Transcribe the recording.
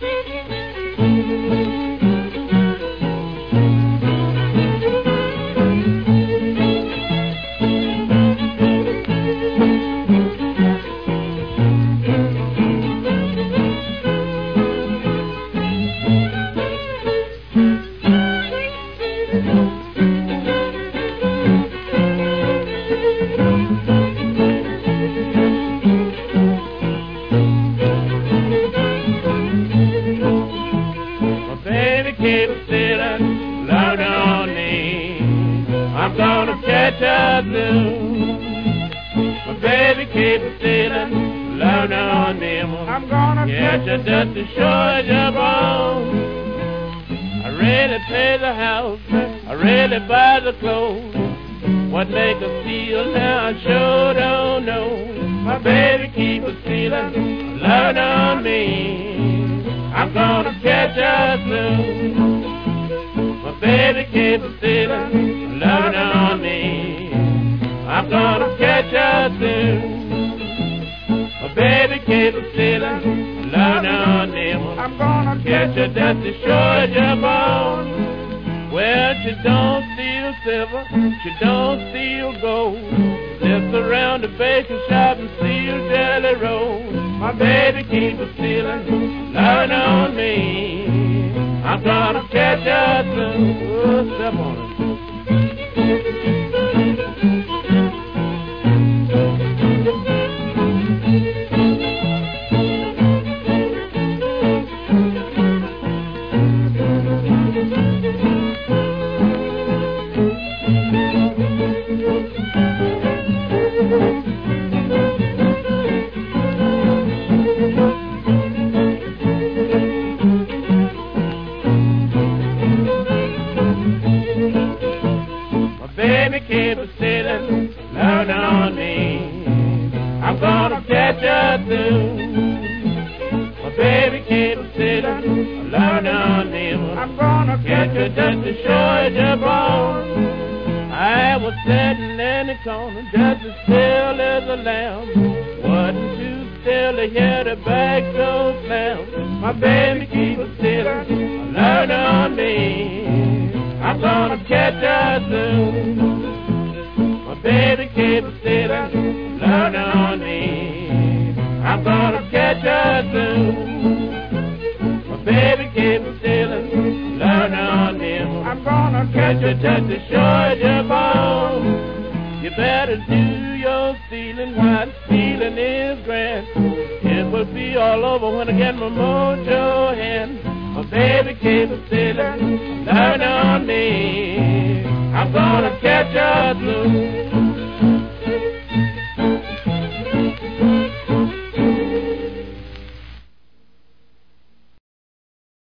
My keeps stealing, load on me. I'm gonna catch her too. My baby keeps stealing, load on me. I'm gonna catch to show your bone. I really pay the house, I really buy the clothes. What make her steal now, I sure don't know. My baby keep a stealing, load on me. I'm gonna catch her soon. My baby keep a stealing, loving on me. I'm gonna catch her soon. My baby a stealing, loving on me. I'm gonna catch her just to show your bone. Well, she don't steal silver, she don't steal gold. Lives around the baking shop and steals jelly rolls. My baby keep a stealing, on. I'm gonna catch her soon. Oh, step on it. I'm gonna catch her soon. My baby came keep a stealing, loving on me. I'm gonna catch her just to show your bone. I was sitting in the corner just as still as a lamb. Wasn't too still to hear the back door slam. My baby keep a stealing, loving on me. I'm gonna catch her soon. On me. I'm gonna catch her soon. My baby keep a stealing, loving on me. I'm gonna catch her just to show your bone. You better do your stealing while stealing is grand. It will be all over when I get my mojo hand. My baby keep a stealing, loving on me. I'm gonna catch her blue.